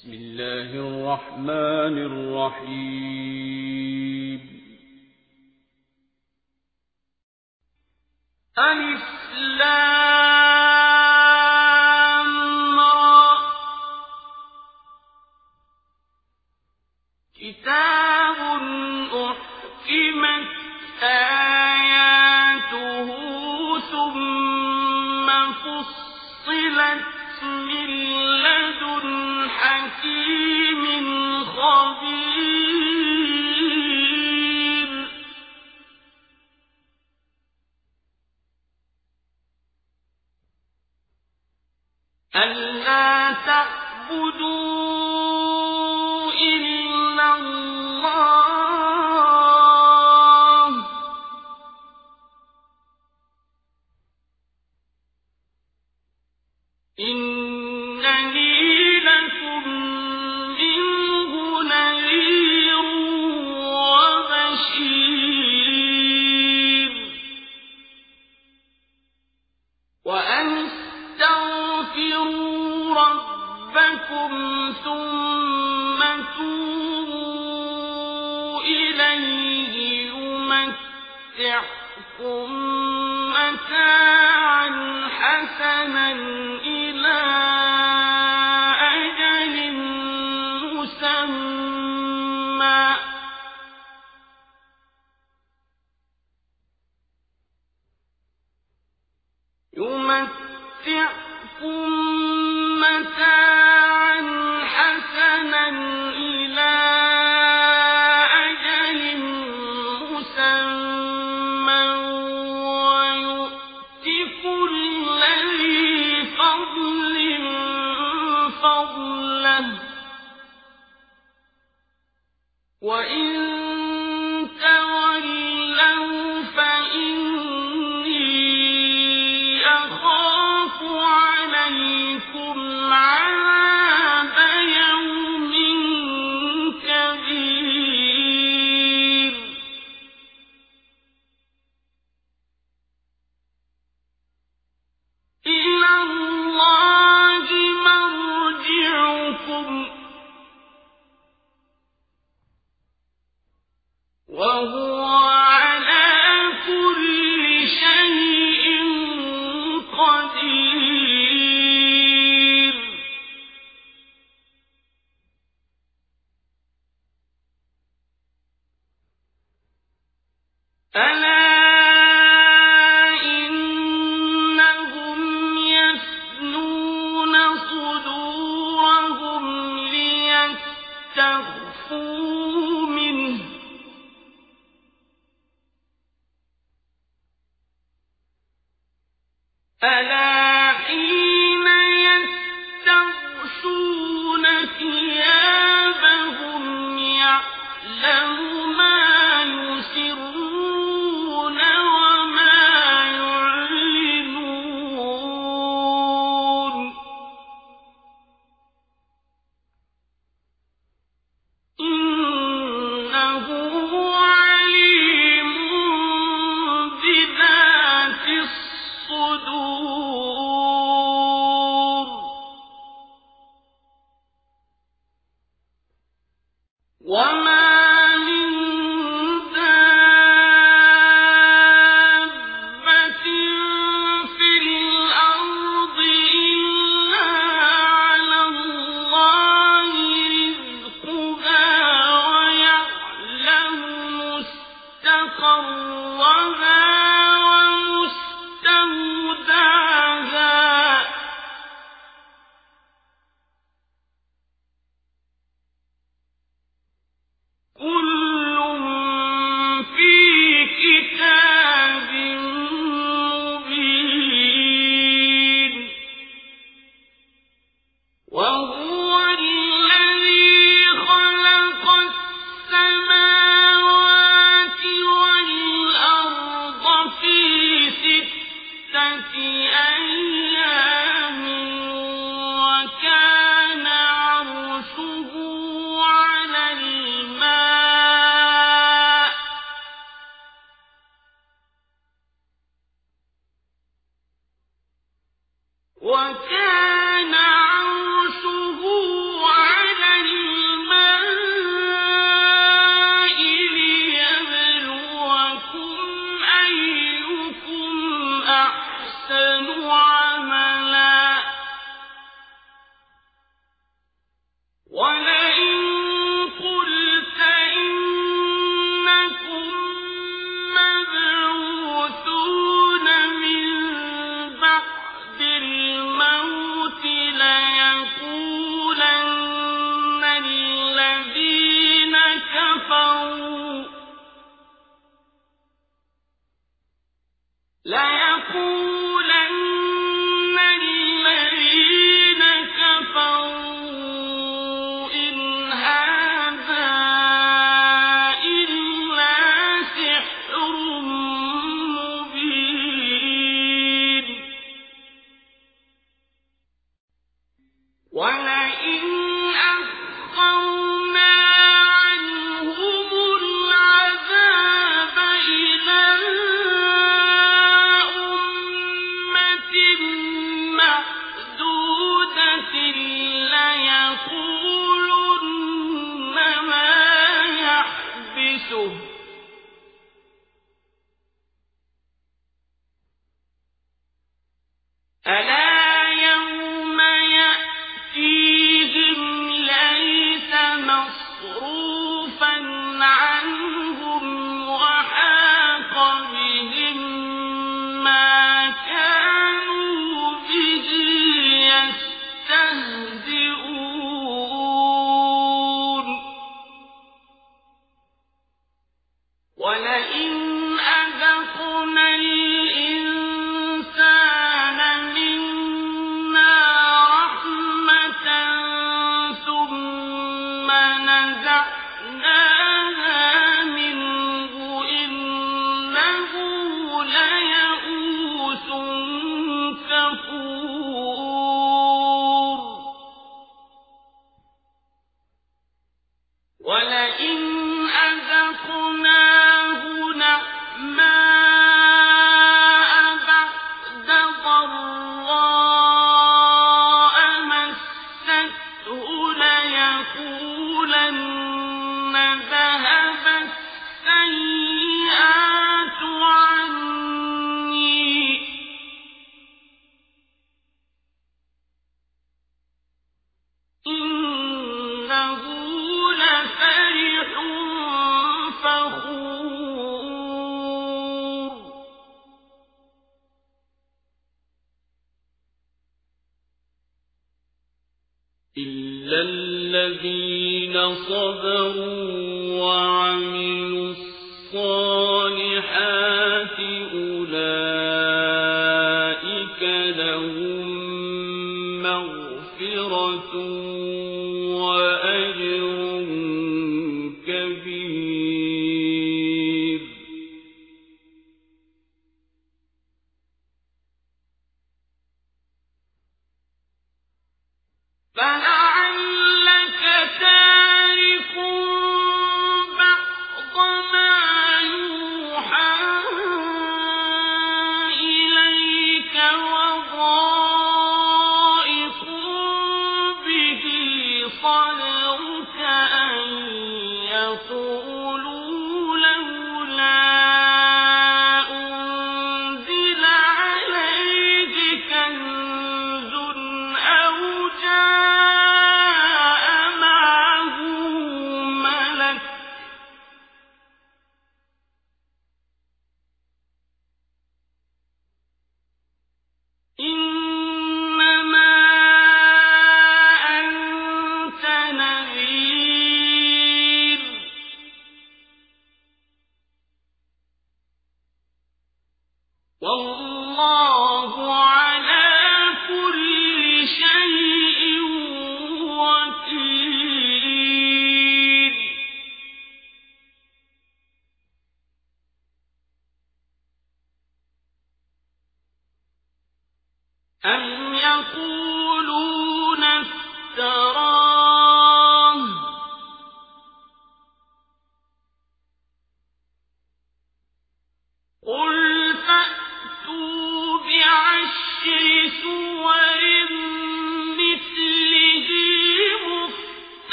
بسم الله الرحمن الرحيم. ألف ألا تعبدوا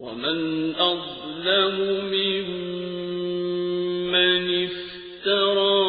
الذين خسروا أن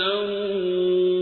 تَفْتَرُونَ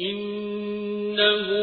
إنهم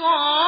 الصادقين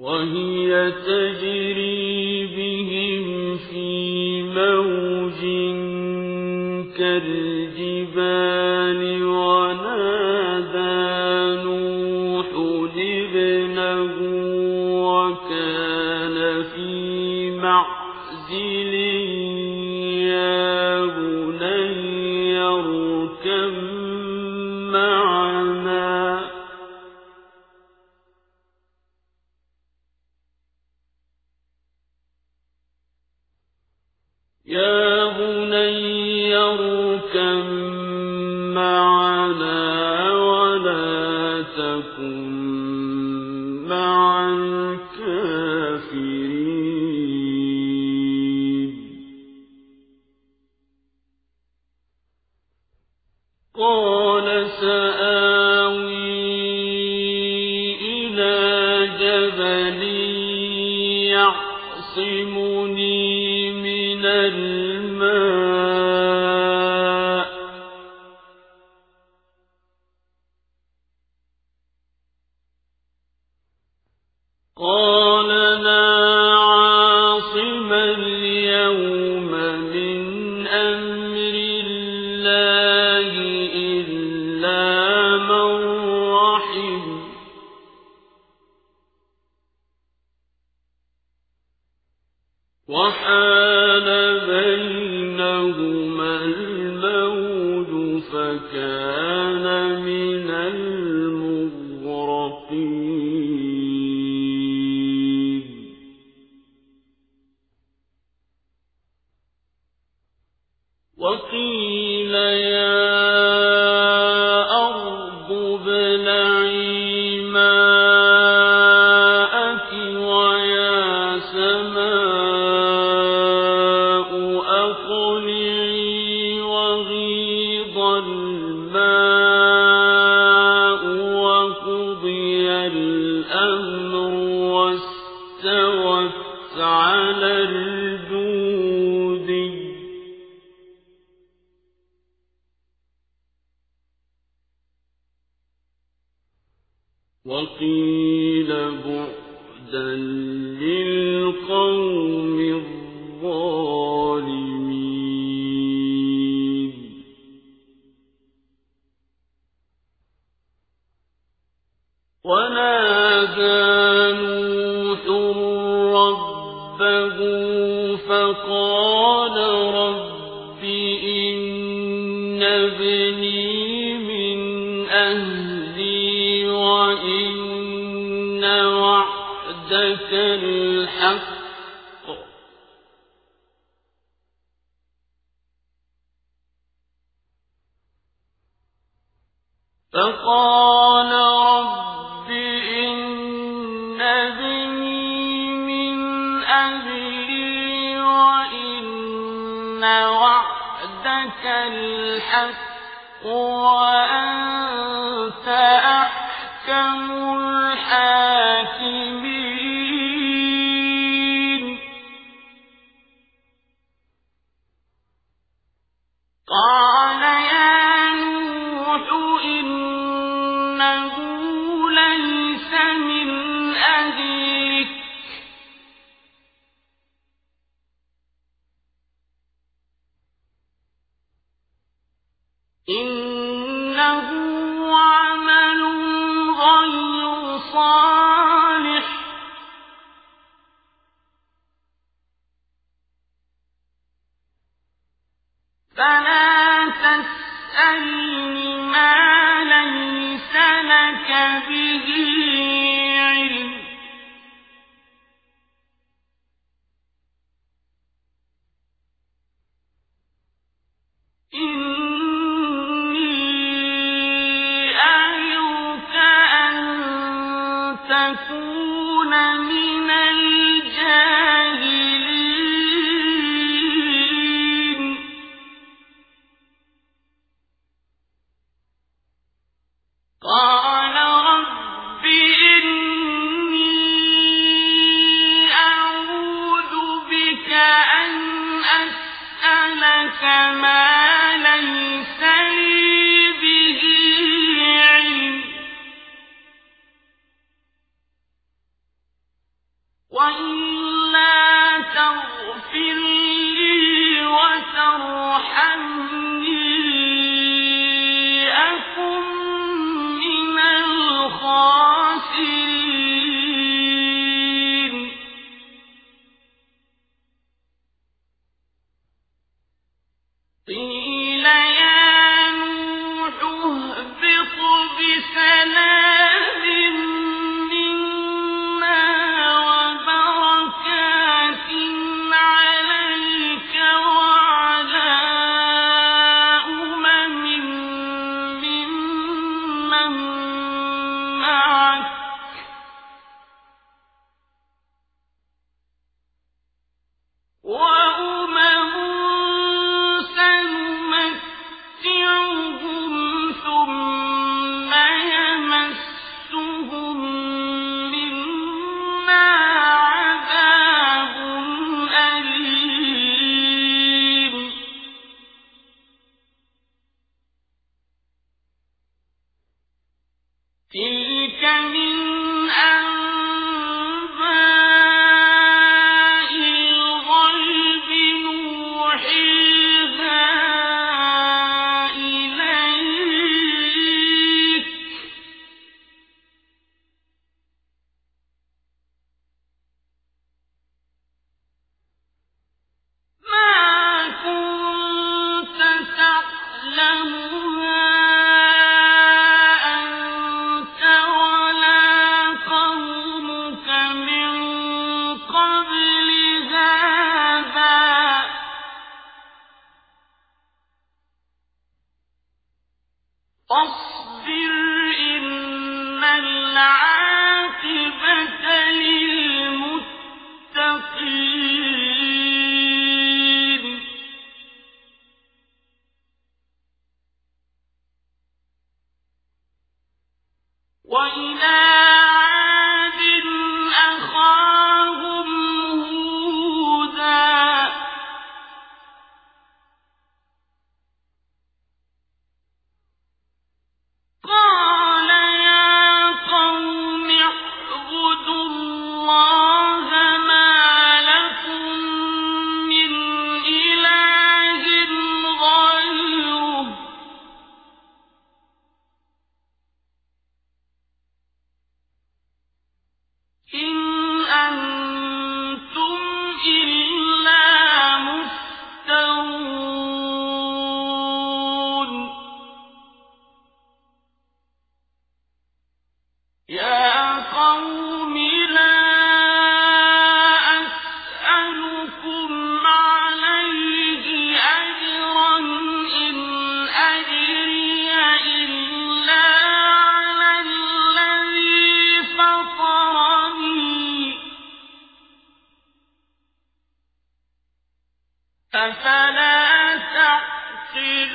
وقيل يا أرض فقال شيء